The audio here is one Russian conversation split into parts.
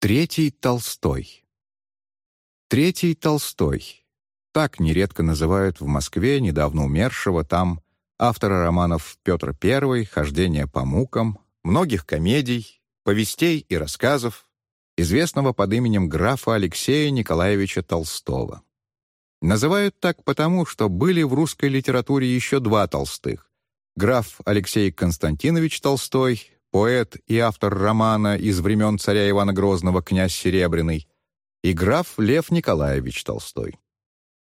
Третий Толстой. Третий Толстой. Так нередко называют в Москве недавно умершего там автора романов «Петр I», «Хождение по мукам», многих комедий, повестей и рассказов, известного под именем графа Алексея Николаевича Толстого. Называют так потому, что были в русской литературе еще два Толстых. Граф Алексей Константинович Толстой, поэт и автор романа из времен царя Ивана Грозного «Князь Серебряный», и граф Лев Николаевич Толстой.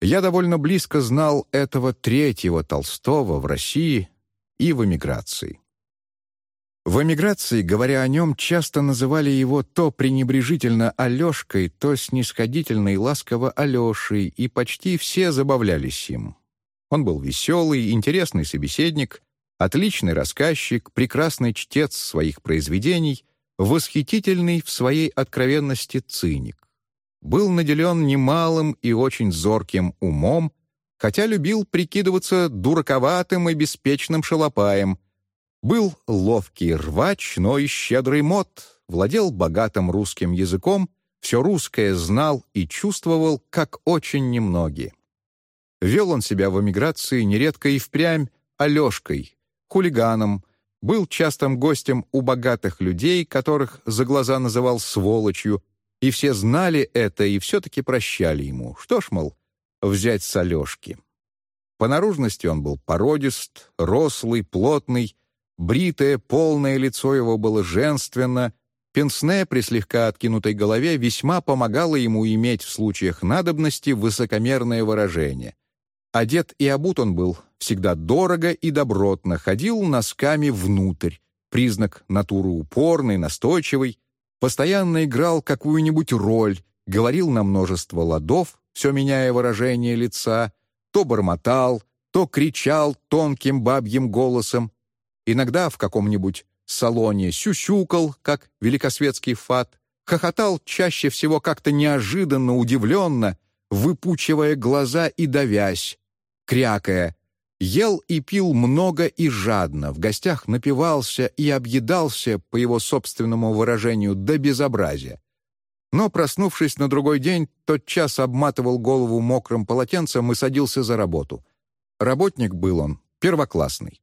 Я довольно близко знал этого третьего Толстого в России и в эмиграции. В эмиграции, говоря о нем, часто называли его то пренебрежительно Алешкой, то снисходительно и ласково Алешей, и почти все забавлялись им. Он был веселый, интересный собеседник, Отличный рассказчик, прекрасный чтец своих произведений, восхитительный в своей откровенности циник. Был наделен немалым и очень зорким умом, хотя любил прикидываться дураковатым и беспечным шалопаем. Был ловкий рвач, но и щедрый мод, владел богатым русским языком, все русское знал и чувствовал, как очень немногие. Вел он себя в эмиграции нередко и впрямь Алешкой, хулиганом, был частым гостем у богатых людей, которых за глаза называл сволочью, и все знали это и все-таки прощали ему. Что ж, мол, взять с Алешки. По наружности он был породист, рослый, плотный, бритое, полное лицо его было женственно, пенсне при слегка откинутой голове весьма помогало ему иметь в случаях надобности высокомерное выражение. Одет и обут он был всегда дорого и добротно, ходил носками внутрь, признак натуры упорной, настойчивой, постоянно играл какую-нибудь роль, говорил на множество ладов, все меняя выражение лица, то бормотал, то кричал тонким бабьим голосом, иногда в каком-нибудь салоне сюсюкал, как великосветский фат, хохотал чаще всего как-то неожиданно, удивленно, выпучивая глаза и давясь, крякая Ел и пил много и жадно, в гостях напивался и объедался, по его собственному выражению, до безобразия. Но, проснувшись на другой день, тотчас обматывал голову мокрым полотенцем и садился за работу. Работник был он, первоклассный.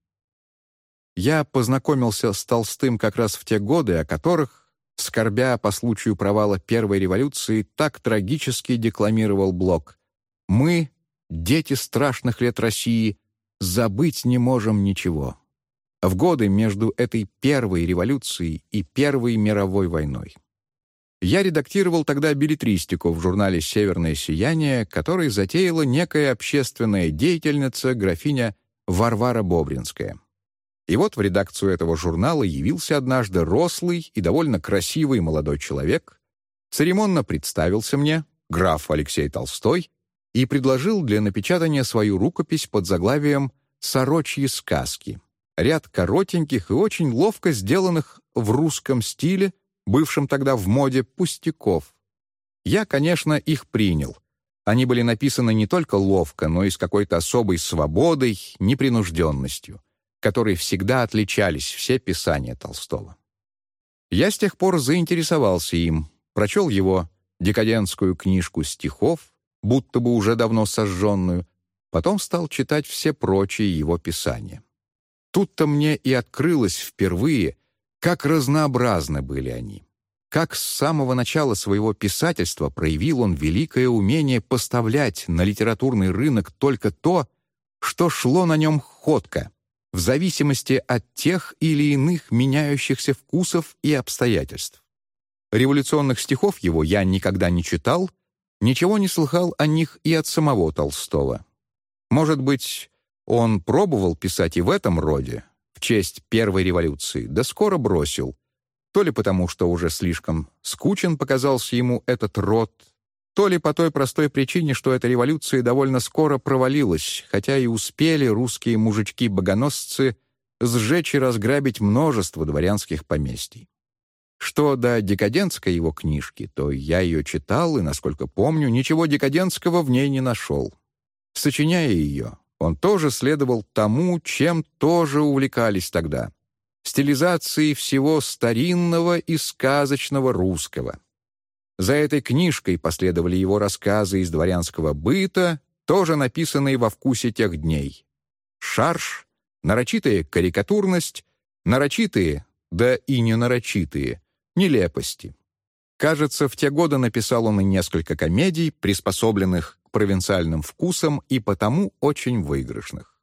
Я познакомился с Толстым как раз в те годы, о которых, скорбя по случаю провала Первой революции, так трагически декламировал Блок. «Мы, дети страшных лет России, забыть не можем ничего. В годы между этой первой революцией и Первой мировой войной. Я редактировал тогда билетристику в журнале «Северное сияние», который затеяла некая общественная деятельница графиня Варвара Бобринская. И вот в редакцию этого журнала явился однажды рослый и довольно красивый молодой человек, церемонно представился мне, граф Алексей Толстой, и предложил для напечатания свою рукопись под заглавием «Сорочьи сказки». Ряд коротеньких и очень ловко сделанных в русском стиле, бывшем тогда в моде, пустяков. Я, конечно, их принял. Они были написаны не только ловко, но и с какой-то особой свободой, непринужденностью, которой всегда отличались все писания Толстого. Я с тех пор заинтересовался им, прочел его декадентскую книжку стихов, будто бы уже давно сожженную, потом стал читать все прочие его писания. Тут-то мне и открылось впервые, как разнообразны были они. Как с самого начала своего писательства проявил он великое умение поставлять на литературный рынок только то, что шло на нем ходко, в зависимости от тех или иных меняющихся вкусов и обстоятельств. Революционных стихов его я никогда не читал Ничего не слыхал о них и от самого Толстого. Может быть, он пробовал писать и в этом роде, в честь Первой революции, да скоро бросил. То ли потому, что уже слишком скучен показался ему этот род, то ли по той простой причине, что эта революция довольно скоро провалилась, хотя и успели русские мужички-богоносцы сжечь и разграбить множество дворянских поместий. Что до декадентской его книжки, то я ее читал и, насколько помню, ничего декадентского в ней не нашел. Сочиняя ее, он тоже следовал тому, чем тоже увлекались тогда — стилизацией всего старинного и сказочного русского. За этой книжкой последовали его рассказы из дворянского быта, тоже написанные во вкусе тех дней. Шарш, нарочитая карикатурность, нарочитые, да и не нарочитые, нелепости. Кажется, в те годы написал он и несколько комедий, приспособленных к провинциальным вкусам и потому очень выигрышных.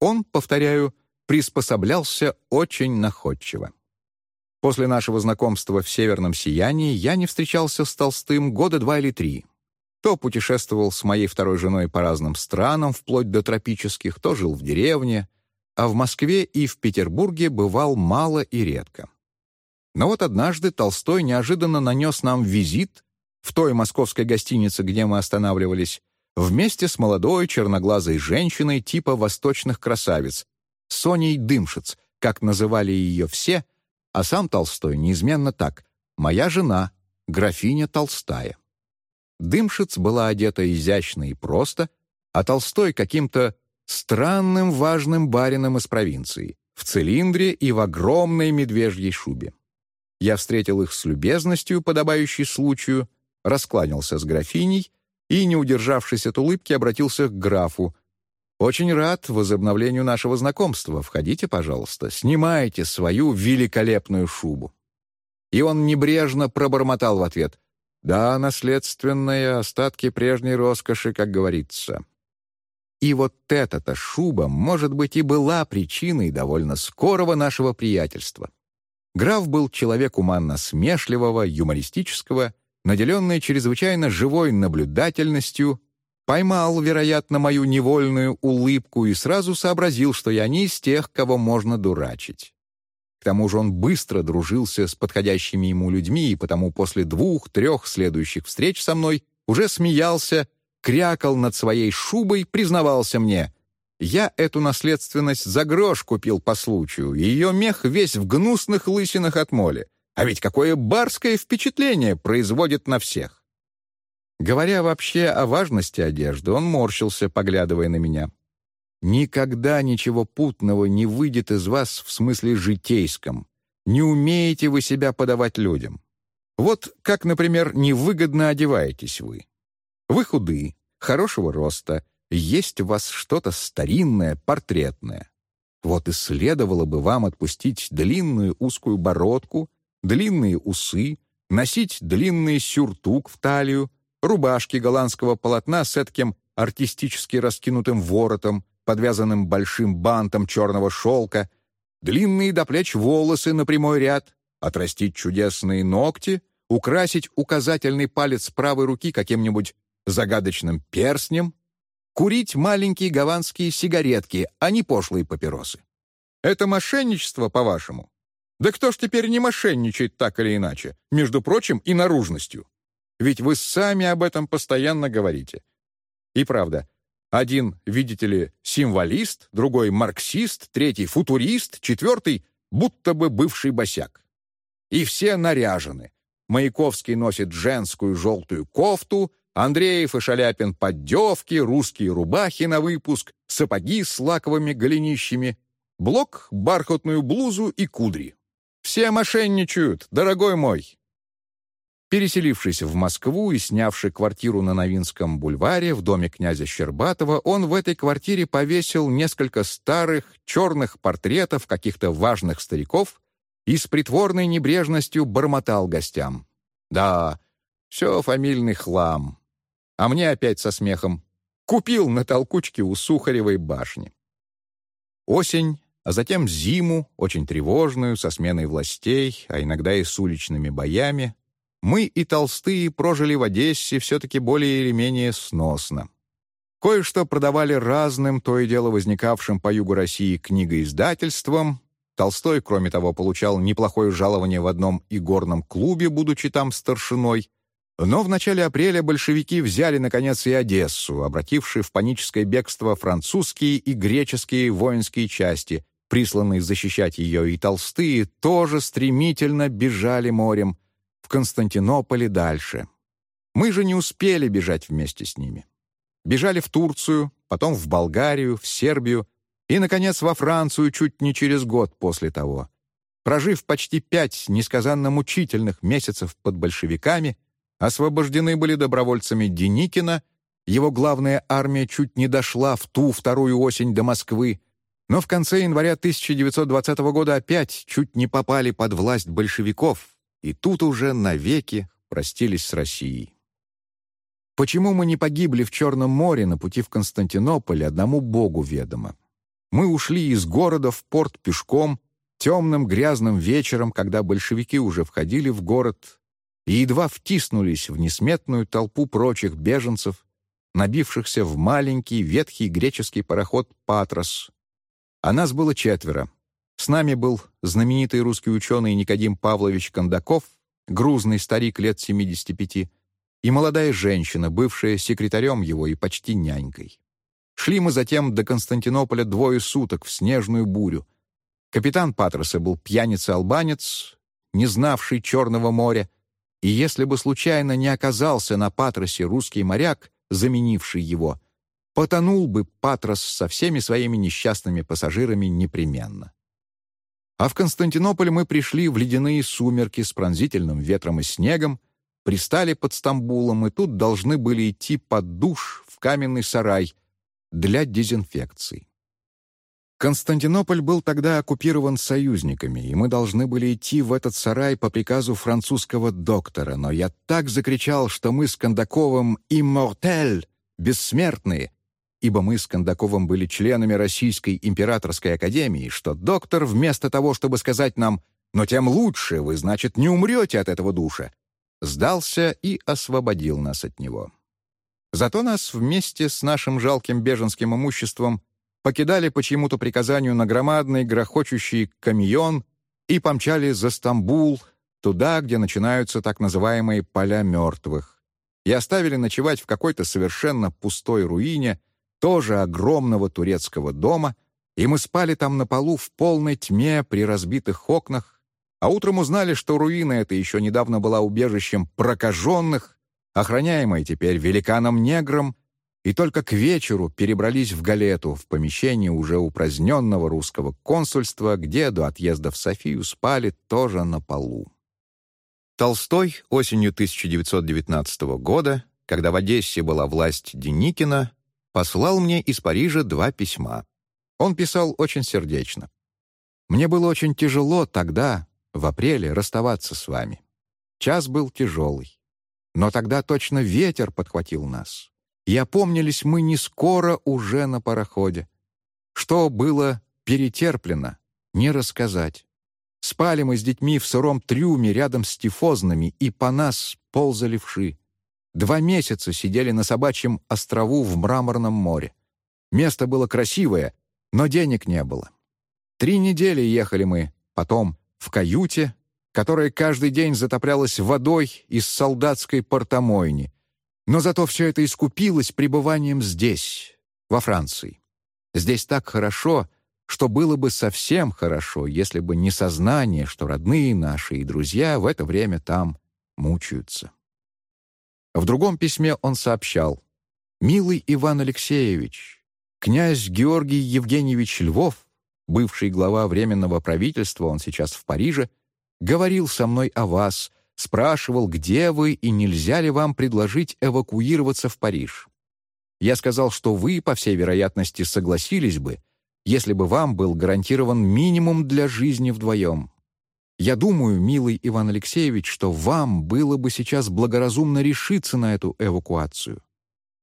Он, повторяю, приспособлялся очень находчиво. После нашего знакомства в «Северном сиянии» я не встречался с Толстым года два или три. То путешествовал с моей второй женой по разным странам, вплоть до тропических, то жил в деревне, а в Москве и в Петербурге бывал мало и редко. Но вот однажды Толстой неожиданно нанес нам визит в той московской гостинице, где мы останавливались, вместе с молодой черноглазой женщиной типа восточных красавиц, Соней Дымшиц, как называли ее все, а сам Толстой неизменно так «моя жена, графиня Толстая». Дымшиц была одета изящно и просто, а Толстой каким-то странным важным барином из провинции, в цилиндре и в огромной медвежьей шубе. Я встретил их с любезностью, подобающей случаю, раскланялся с графиней и, не удержавшись от улыбки, обратился к графу. «Очень рад возобновлению нашего знакомства. Входите, пожалуйста, снимайте свою великолепную шубу». И он небрежно пробормотал в ответ. «Да, наследственные остатки прежней роскоши, как говорится». И вот эта-то шуба, может быть, и была причиной довольно скорого нашего приятельства. Граф был человек уманно-смешливого, юмористического, наделенный чрезвычайно живой наблюдательностью, поймал, вероятно, мою невольную улыбку и сразу сообразил, что я не из тех, кого можно дурачить. К тому же он быстро дружился с подходящими ему людьми, и потому после двух-трех следующих встреч со мной уже смеялся, крякал над своей шубой, признавался мне — я эту наследственность за грош купил по случаю, и ее мех весь в гнусных лысинах от моли. А ведь какое барское впечатление производит на всех. Говоря вообще о важности одежды, он морщился, поглядывая на меня. «Никогда ничего путного не выйдет из вас в смысле житейском. Не умеете вы себя подавать людям. Вот как, например, невыгодно одеваетесь вы. Вы худы, хорошего роста, есть у вас что-то старинное, портретное. Вот и следовало бы вам отпустить длинную узкую бородку, длинные усы, носить длинный сюртук в талию, рубашки голландского полотна с этким артистически раскинутым воротом, подвязанным большим бантом черного шелка, длинные до плеч волосы на прямой ряд, отрастить чудесные ногти, украсить указательный палец правой руки каким-нибудь загадочным перстнем, курить маленькие гаванские сигаретки, а не пошлые папиросы. Это мошенничество, по-вашему? Да кто ж теперь не мошенничает так или иначе, между прочим, и наружностью? Ведь вы сами об этом постоянно говорите. И правда, один, видите ли, символист, другой марксист, третий футурист, четвертый будто бы бывший босяк. И все наряжены. Маяковский носит женскую желтую кофту, Андреев и Шаляпин поддевки, русские рубахи на выпуск, сапоги с лаковыми голенищами, Блок — бархатную блузу и кудри. Все мошенничают, дорогой мой. Переселившись в Москву и снявший квартиру на Новинском бульваре в доме князя Щербатова, он в этой квартире повесил несколько старых черных портретов каких-то важных стариков и с притворной небрежностью бормотал гостям. «Да, все фамильный хлам. А мне опять со смехом. Купил на толкучке у Сухаревой башни. Осень, а затем зиму, очень тревожную, со сменой властей, а иногда и с уличными боями, мы и толстые прожили в Одессе все-таки более или менее сносно. Кое-что продавали разным, то и дело возникавшим по югу России книгоиздательствам. Толстой, кроме того, получал неплохое жалование в одном игорном клубе, будучи там старшиной, но в начале апреля большевики взяли, наконец, и Одессу, обратившие в паническое бегство французские и греческие воинские части, присланные защищать ее, и толстые тоже стремительно бежали морем в Константинополе дальше. Мы же не успели бежать вместе с ними. Бежали в Турцию, потом в Болгарию, в Сербию и, наконец, во Францию чуть не через год после того. Прожив почти пять несказанно мучительных месяцев под большевиками, освобождены были добровольцами Деникина, его главная армия чуть не дошла в ту вторую осень до Москвы, но в конце января 1920 года опять чуть не попали под власть большевиков, и тут уже навеки простились с Россией. Почему мы не погибли в Черном море на пути в Константинополь, одному Богу ведомо. Мы ушли из города в порт пешком, темным грязным вечером, когда большевики уже входили в город и едва втиснулись в несметную толпу прочих беженцев, набившихся в маленький ветхий греческий пароход «Патрос». А нас было четверо. С нами был знаменитый русский ученый Никодим Павлович Кондаков, грузный старик лет 75, и молодая женщина, бывшая секретарем его и почти нянькой. Шли мы затем до Константинополя двое суток в снежную бурю. Капитан Патроса был пьяница-албанец, не знавший Черного моря, и если бы случайно не оказался на Патросе русский моряк, заменивший его, потонул бы Патрос со всеми своими несчастными пассажирами непременно. А в Константинополь мы пришли в ледяные сумерки с пронзительным ветром и снегом, пристали под Стамбулом и тут должны были идти под душ в каменный сарай для дезинфекции. Константинополь был тогда оккупирован союзниками, и мы должны были идти в этот сарай по приказу французского доктора, но я так закричал, что мы с Кондаковым «Иммортель!» бессмертные, ибо мы с Кондаковым были членами Российской императорской академии, что доктор вместо того, чтобы сказать нам «но тем лучше, вы, значит, не умрете от этого душа», сдался и освободил нас от него. Зато нас вместе с нашим жалким беженским имуществом покидали по чьему-то приказанию на громадный грохочущий камьон и помчали за Стамбул, туда, где начинаются так называемые «поля мертвых», и оставили ночевать в какой-то совершенно пустой руине, тоже огромного турецкого дома, и мы спали там на полу в полной тьме при разбитых окнах, а утром узнали, что руина эта еще недавно была убежищем прокаженных, охраняемой теперь великаном-негром, и только к вечеру перебрались в Галету, в помещение уже упраздненного русского консульства, где до отъезда в Софию спали тоже на полу. Толстой осенью 1919 года, когда в Одессе была власть Деникина, послал мне из Парижа два письма. Он писал очень сердечно. «Мне было очень тяжело тогда, в апреле расставаться с вами. Час был тяжелый. Но тогда точно ветер подхватил нас. И опомнились мы не скоро уже на пароходе. Что было перетерплено, не рассказать. Спали мы с детьми в сыром трюме рядом с тифозными, и по нас ползали вши. Два месяца сидели на собачьем острову в Мраморном море. Место было красивое, но денег не было. Три недели ехали мы, потом в каюте, которая каждый день затоплялась водой из солдатской портомойни. Но зато все это искупилось пребыванием здесь, во Франции. Здесь так хорошо, что было бы совсем хорошо, если бы не сознание, что родные наши и друзья в это время там мучаются. В другом письме он сообщал «Милый Иван Алексеевич, князь Георгий Евгеньевич Львов бывший глава Временного правительства, он сейчас в Париже, говорил со мной о вас, спрашивал, где вы и нельзя ли вам предложить эвакуироваться в Париж. Я сказал, что вы, по всей вероятности, согласились бы, если бы вам был гарантирован минимум для жизни вдвоем. Я думаю, милый Иван Алексеевич, что вам было бы сейчас благоразумно решиться на эту эвакуацию.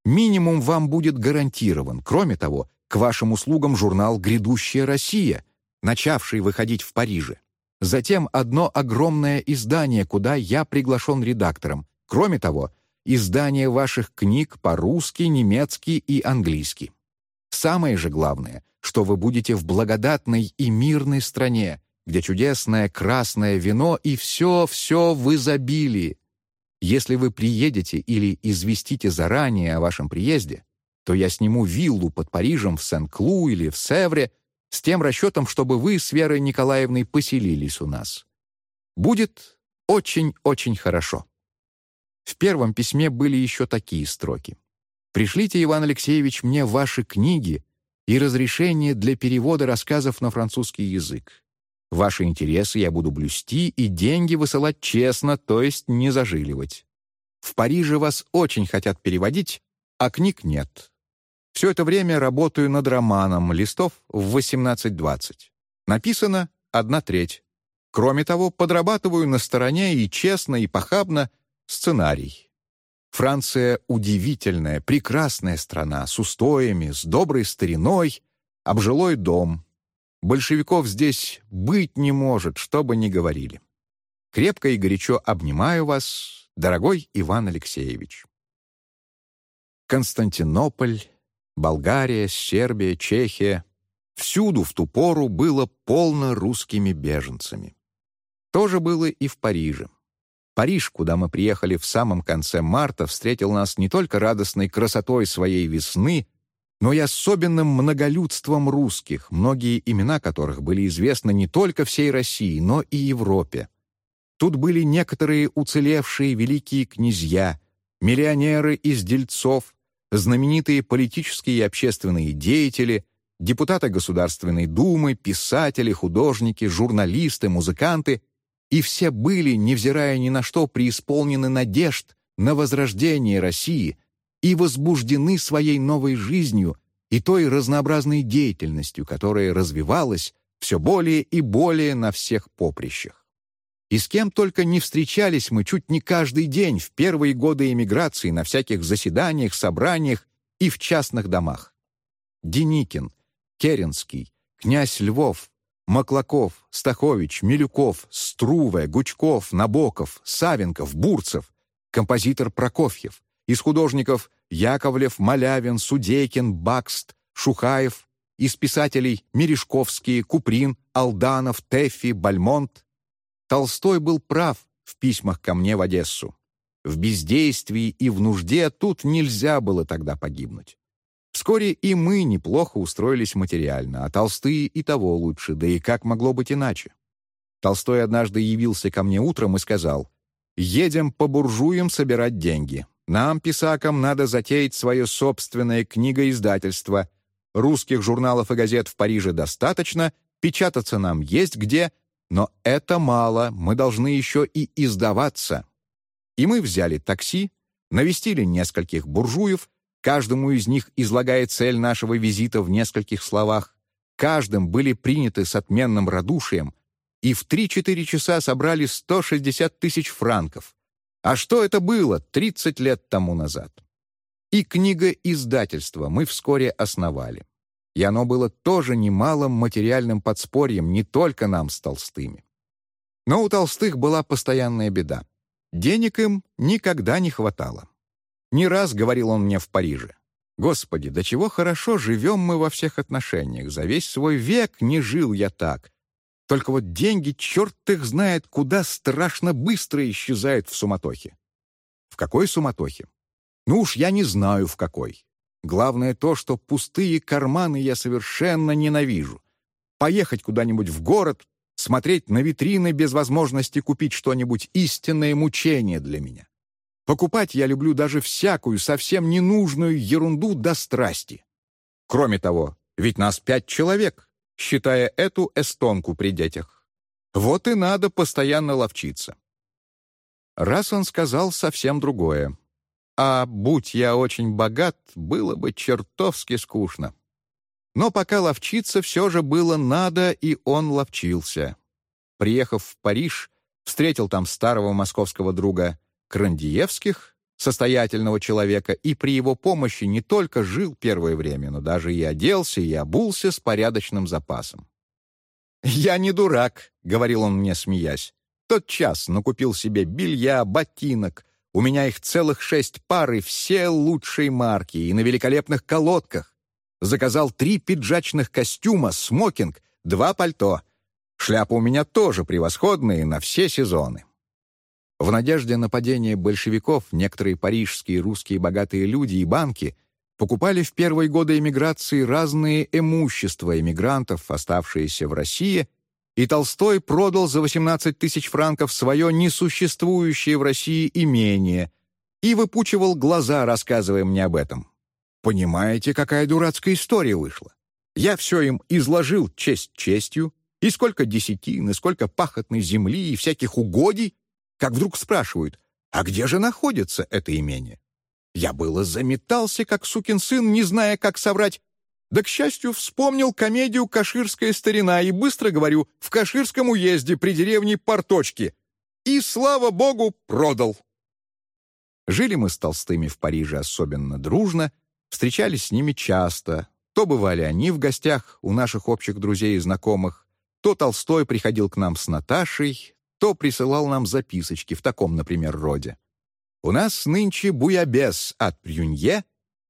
Минимум вам будет гарантирован. Кроме того, к вашим услугам журнал «Грядущая Россия», начавший выходить в Париже. Затем одно огромное издание, куда я приглашен редактором. Кроме того, издание ваших книг по-русски, немецки и английски. Самое же главное, что вы будете в благодатной и мирной стране, где чудесное красное вино и все-все в изобилии. Если вы приедете или известите заранее о вашем приезде, то я сниму виллу под Парижем в Сен-Клу или в Севре с тем расчетом, чтобы вы с Верой Николаевной поселились у нас. Будет очень-очень хорошо. В первом письме были еще такие строки. «Пришлите, Иван Алексеевич, мне ваши книги и разрешение для перевода рассказов на французский язык. Ваши интересы я буду блюсти и деньги высылать честно, то есть не зажиливать. В Париже вас очень хотят переводить, а книг нет. Все это время работаю над романом, листов в 18-20. Написано одна треть. Кроме того, подрабатываю на стороне и честно, и похабно сценарий. Франция — удивительная, прекрасная страна, с устоями, с доброй стариной, обжилой дом. Большевиков здесь быть не может, что бы ни говорили. Крепко и горячо обнимаю вас, дорогой Иван Алексеевич. Константинополь, Болгария, Сербия, Чехия — всюду в ту пору было полно русскими беженцами. То же было и в Париже. Париж, куда мы приехали в самом конце марта, встретил нас не только радостной красотой своей весны, но и особенным многолюдством русских, многие имена которых были известны не только всей России, но и Европе. Тут были некоторые уцелевшие великие князья, миллионеры из дельцов, знаменитые политические и общественные деятели, депутаты Государственной Думы, писатели, художники, журналисты, музыканты, и все были, невзирая ни на что, преисполнены надежд на возрождение России и возбуждены своей новой жизнью и той разнообразной деятельностью, которая развивалась все более и более на всех поприщах. И с кем только не встречались мы чуть не каждый день в первые годы эмиграции на всяких заседаниях, собраниях и в частных домах. Деникин, Керенский, князь Львов, Маклаков, Стахович, Милюков, Струве, Гучков, Набоков, Савенков, Бурцев, композитор Прокофьев, из художников Яковлев, Малявин, Судейкин, Бакст, Шухаев, из писателей Мережковский, Куприн, Алданов, Теффи, Бальмонт, Толстой был прав в письмах ко мне в Одессу. В бездействии и в нужде тут нельзя было тогда погибнуть. Вскоре и мы неплохо устроились материально, а Толстые и того лучше, да и как могло быть иначе. Толстой однажды явился ко мне утром и сказал, «Едем по буржуям собирать деньги. Нам, писакам, надо затеять свое собственное книгоиздательство. Русских журналов и газет в Париже достаточно, печататься нам есть где, но это мало, мы должны еще и издаваться. И мы взяли такси, навестили нескольких буржуев, каждому из них излагая цель нашего визита в нескольких словах, каждым были приняты с отменным радушием, и в 3-4 часа собрали 160 тысяч франков. А что это было 30 лет тому назад? И книга издательства мы вскоре основали и оно было тоже немалым материальным подспорьем не только нам с Толстыми. Но у Толстых была постоянная беда. Денег им никогда не хватало. Не раз говорил он мне в Париже. «Господи, до чего хорошо живем мы во всех отношениях. За весь свой век не жил я так. Только вот деньги, черт их знает, куда страшно быстро исчезают в суматохе». В какой суматохе? Ну уж я не знаю, в какой. Главное то, что пустые карманы я совершенно ненавижу. Поехать куда-нибудь в город, смотреть на витрины без возможности купить что-нибудь истинное мучение для меня. Покупать я люблю даже всякую, совсем ненужную ерунду до страсти. Кроме того, ведь нас пять человек, считая эту эстонку при детях. Вот и надо постоянно ловчиться. Раз он сказал совсем другое. А будь я очень богат, было бы чертовски скучно. Но пока ловчиться все же было надо, и он ловчился. Приехав в Париж, встретил там старого московского друга Крандиевских, состоятельного человека, и при его помощи не только жил первое время, но даже и оделся, и обулся с порядочным запасом. «Я не дурак», — говорил он мне, смеясь. «Тот час накупил себе белья, ботинок, у меня их целых шесть пар и все лучшие марки, и на великолепных колодках. Заказал три пиджачных костюма, смокинг, два пальто. Шляпа у меня тоже превосходные на все сезоны. В надежде на падение большевиков некоторые парижские русские богатые люди и банки покупали в первые годы эмиграции разные имущества эмигрантов, оставшиеся в России, и Толстой продал за 18 тысяч франков свое несуществующее в России имение и выпучивал глаза, рассказывая мне об этом. Понимаете, какая дурацкая история вышла? Я все им изложил честь честью, и сколько десятин, и сколько пахотной земли, и всяких угодий, как вдруг спрашивают, А где же находится это имение? Я было заметался, как сукин сын, не зная, как соврать. Да, к счастью, вспомнил комедию «Каширская старина» и быстро говорю «в Каширском уезде при деревне Порточки». И, слава богу, продал. Жили мы с Толстыми в Париже особенно дружно, встречались с ними часто. То бывали они в гостях у наших общих друзей и знакомых, то Толстой приходил к нам с Наташей, то присылал нам записочки в таком, например, роде. «У нас нынче буябес от Прюнье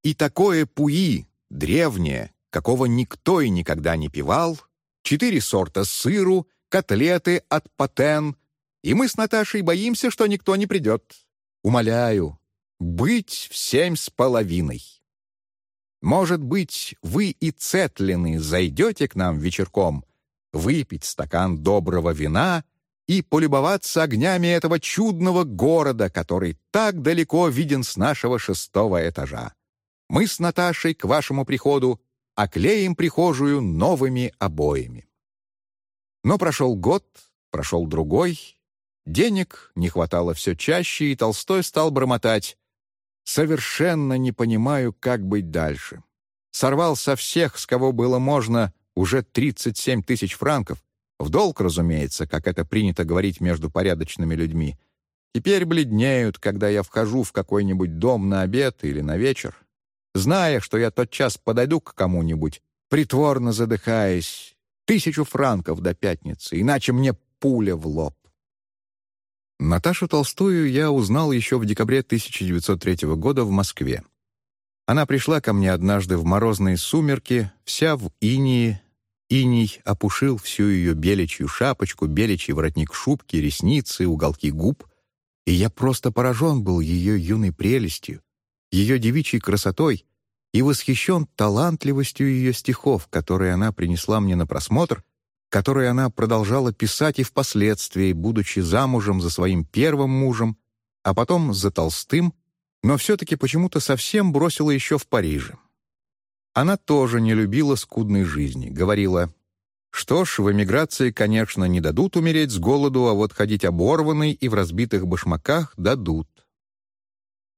и такое пуи, древнее, какого никто и никогда не пивал, четыре сорта сыру, котлеты от патен, и мы с Наташей боимся, что никто не придет. Умоляю, быть в семь с половиной. Может быть, вы и Цетлины зайдете к нам вечерком, выпить стакан доброго вина и полюбоваться огнями этого чудного города, который так далеко виден с нашего шестого этажа. Мы с Наташей к вашему приходу оклеим прихожую новыми обоями. Но прошел год, прошел другой, денег не хватало все чаще, и Толстой стал бормотать «Совершенно не понимаю, как быть дальше». Сорвал со всех, с кого было можно, уже 37 тысяч франков, в долг, разумеется, как это принято говорить между порядочными людьми. Теперь бледнеют, когда я вхожу в какой-нибудь дом на обед или на вечер, зная, что я тотчас подойду к кому-нибудь, притворно задыхаясь, тысячу франков до пятницы, иначе мне пуля в лоб. Наташу Толстую я узнал еще в декабре 1903 года в Москве. Она пришла ко мне однажды в морозные сумерки, вся в инии, иней опушил всю ее беличью шапочку, беличий воротник шубки, ресницы, уголки губ, и я просто поражен был ее юной прелестью, ее девичьей красотой и восхищен талантливостью ее стихов, которые она принесла мне на просмотр, которые она продолжала писать и впоследствии, будучи замужем за своим первым мужем, а потом за Толстым, но все-таки почему-то совсем бросила еще в Париже. Она тоже не любила скудной жизни, говорила, что ж, в эмиграции, конечно, не дадут умереть с голоду, а вот ходить оборванной и в разбитых башмаках дадут.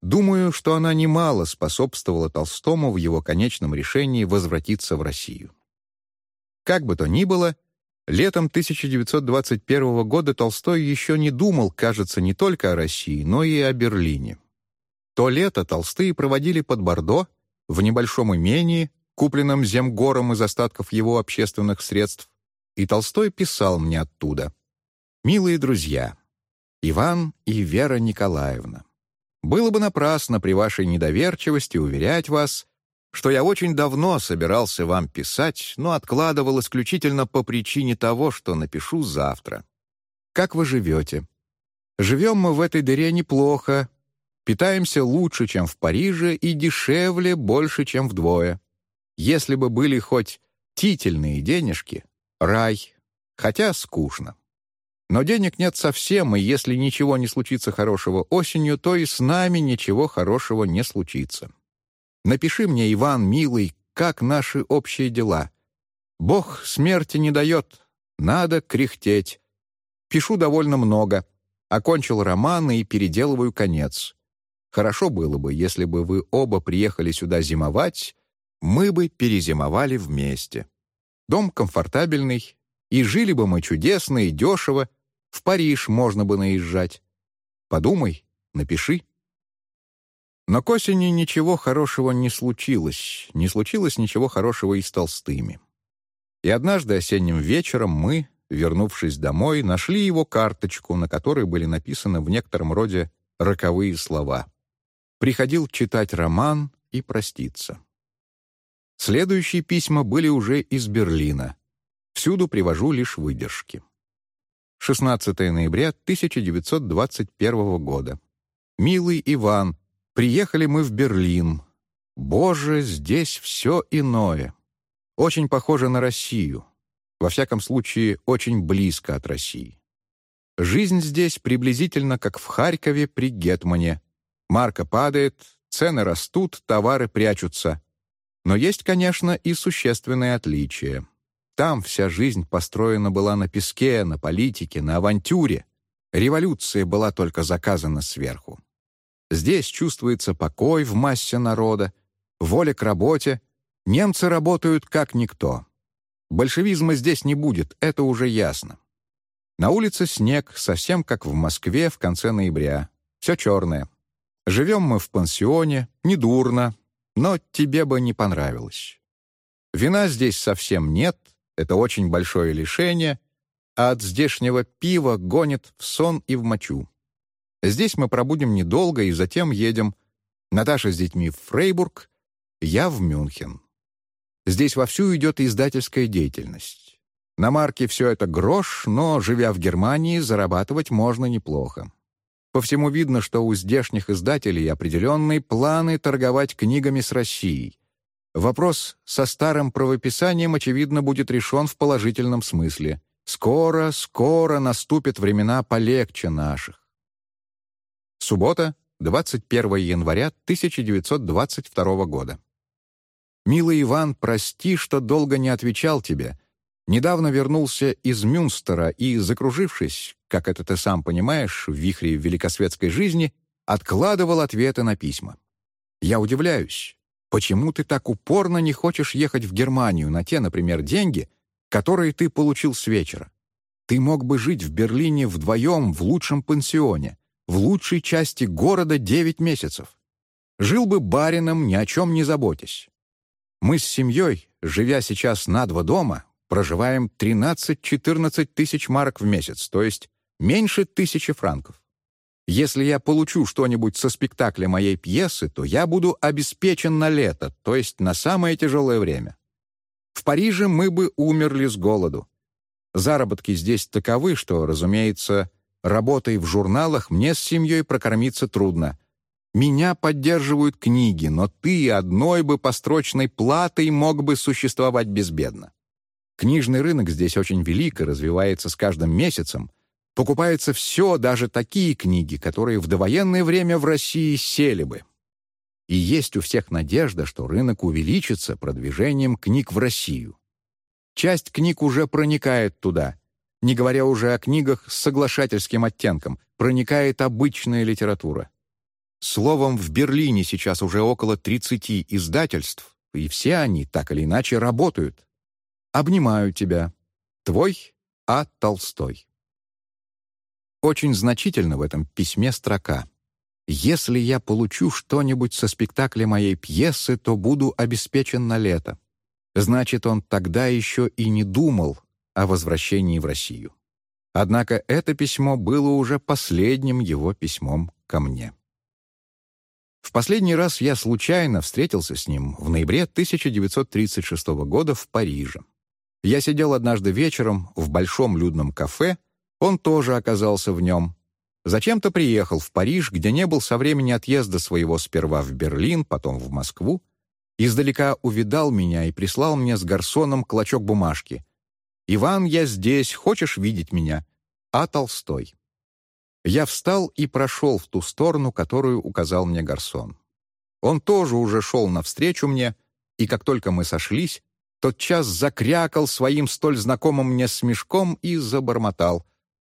Думаю, что она немало способствовала Толстому в его конечном решении возвратиться в Россию. Как бы то ни было, летом 1921 года Толстой еще не думал, кажется, не только о России, но и о Берлине. То лето Толстые проводили под Бордо, в небольшом имении, купленном земгором из остатков его общественных средств, и Толстой писал мне оттуда. «Милые друзья, Иван и Вера Николаевна, было бы напрасно при вашей недоверчивости уверять вас, что я очень давно собирался вам писать, но откладывал исключительно по причине того, что напишу завтра. Как вы живете? Живем мы в этой дыре неплохо, питаемся лучше, чем в Париже, и дешевле больше, чем вдвое. Если бы были хоть тительные денежки, рай, хотя скучно. Но денег нет совсем, и если ничего не случится хорошего осенью, то и с нами ничего хорошего не случится. Напиши мне, Иван, милый, как наши общие дела. Бог смерти не дает, надо кряхтеть. Пишу довольно много. Окончил роман и переделываю конец. Хорошо было бы, если бы вы оба приехали сюда зимовать, мы бы перезимовали вместе. Дом комфортабельный, и жили бы мы чудесно и дешево, в Париж можно бы наезжать. Подумай, напиши. Но к осени ничего хорошего не случилось, не случилось ничего хорошего и с Толстыми. И однажды осенним вечером мы, вернувшись домой, нашли его карточку, на которой были написаны в некотором роде роковые слова. Приходил читать роман и проститься. Следующие письма были уже из Берлина. Всюду привожу лишь выдержки. 16 ноября 1921 года. «Милый Иван, приехали мы в Берлин. Боже, здесь все иное. Очень похоже на Россию. Во всяком случае, очень близко от России. Жизнь здесь приблизительно как в Харькове при Гетмане. Марка падает, цены растут, товары прячутся. Но есть, конечно, и существенные отличия. Там вся жизнь построена была на песке, на политике, на авантюре. Революция была только заказана сверху. Здесь чувствуется покой в массе народа, воля к работе. Немцы работают как никто. Большевизма здесь не будет, это уже ясно. На улице снег, совсем как в Москве в конце ноября. Все черное. Живем мы в пансионе, недурно, но тебе бы не понравилось. Вина здесь совсем нет, это очень большое лишение, а от здешнего пива гонит в сон и в мочу. Здесь мы пробудем недолго и затем едем. Наташа с детьми в Фрейбург, я в Мюнхен. Здесь вовсю идет издательская деятельность. На марке все это грош, но, живя в Германии, зарабатывать можно неплохо. По всему видно, что у здешних издателей определенные планы торговать книгами с Россией. Вопрос со старым правописанием, очевидно, будет решен в положительном смысле. Скоро, скоро наступят времена полегче наших. Суббота, 21 января 1922 года. «Милый Иван, прости, что долго не отвечал тебе. Недавно вернулся из Мюнстера и, закружившись, как это ты сам понимаешь, в вихре великосветской жизни, откладывал ответы на письма. Я удивляюсь, почему ты так упорно не хочешь ехать в Германию на те, например, деньги, которые ты получил с вечера? Ты мог бы жить в Берлине вдвоем в лучшем пансионе, в лучшей части города 9 месяцев. Жил бы барином, ни о чем не заботясь. Мы с семьей, живя сейчас на два дома, проживаем 13-14 тысяч марок в месяц, то есть меньше тысячи франков. Если я получу что-нибудь со спектакля моей пьесы, то я буду обеспечен на лето, то есть на самое тяжелое время. В Париже мы бы умерли с голоду. Заработки здесь таковы, что, разумеется, работой в журналах мне с семьей прокормиться трудно — меня поддерживают книги, но ты одной бы построчной платой мог бы существовать безбедно. Книжный рынок здесь очень велик и развивается с каждым месяцем. Покупается все, даже такие книги, которые в довоенное время в России сели бы. И есть у всех надежда, что рынок увеличится продвижением книг в Россию. Часть книг уже проникает туда, не говоря уже о книгах с соглашательским оттенком, проникает обычная литература. Словом, в Берлине сейчас уже около 30 издательств, и все они так или иначе работают. Обнимаю тебя. Твой А. Толстой. Очень значительно в этом письме строка. «Если я получу что-нибудь со спектакля моей пьесы, то буду обеспечен на лето». Значит, он тогда еще и не думал о возвращении в Россию. Однако это письмо было уже последним его письмом ко мне. В последний раз я случайно встретился с ним в ноябре 1936 года в Париже. Я сидел однажды вечером в большом людном кафе, он тоже оказался в нем. Зачем-то приехал в Париж, где не был со времени отъезда своего сперва в Берлин, потом в Москву. Издалека увидал меня и прислал мне с гарсоном клочок бумажки. «Иван, я здесь, хочешь видеть меня?» А Толстой. Я встал и прошел в ту сторону, которую указал мне Гарсон. Он тоже уже шел навстречу мне, и как только мы сошлись, тотчас закрякал своим столь знакомым мне смешком и забормотал.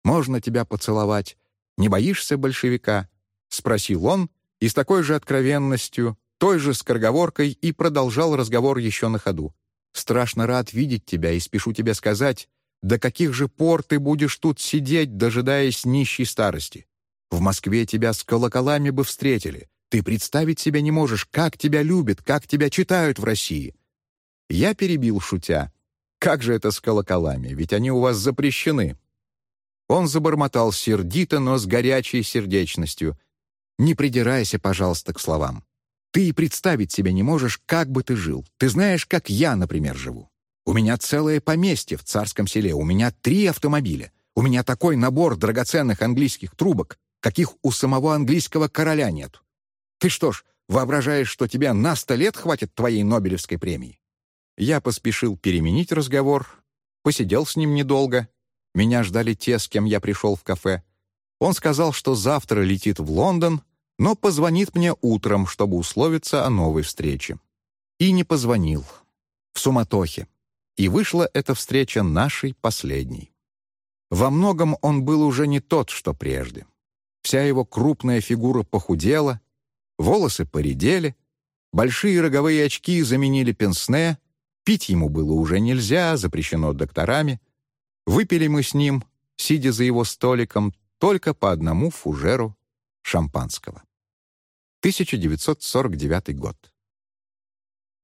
«Можно тебя поцеловать? Не боишься большевика?» — спросил он, и с такой же откровенностью, той же скороговоркой, и продолжал разговор еще на ходу. «Страшно рад видеть тебя и спешу тебе сказать, до каких же пор ты будешь тут сидеть, дожидаясь нищей старости? В Москве тебя с колоколами бы встретили. Ты представить себе не можешь, как тебя любят, как тебя читают в России. Я перебил, шутя. Как же это с колоколами, ведь они у вас запрещены. Он забормотал сердито, но с горячей сердечностью. «Не придирайся, пожалуйста, к словам. Ты и представить себе не можешь, как бы ты жил. Ты знаешь, как я, например, живу. У меня целое поместье в царском селе, у меня три автомобиля. У меня такой набор драгоценных английских трубок, каких у самого английского короля нет. Ты что ж, воображаешь, что тебе на сто лет хватит твоей Нобелевской премии?» Я поспешил переменить разговор, посидел с ним недолго. Меня ждали те, с кем я пришел в кафе. Он сказал, что завтра летит в Лондон, но позвонит мне утром, чтобы условиться о новой встрече. И не позвонил. В суматохе. И вышла эта встреча нашей последней. Во многом он был уже не тот, что прежде. Вся его крупная фигура похудела, волосы поредели, большие роговые очки заменили пенсне, пить ему было уже нельзя, запрещено докторами. Выпили мы с ним, сидя за его столиком, только по одному фужеру шампанского. 1949 год.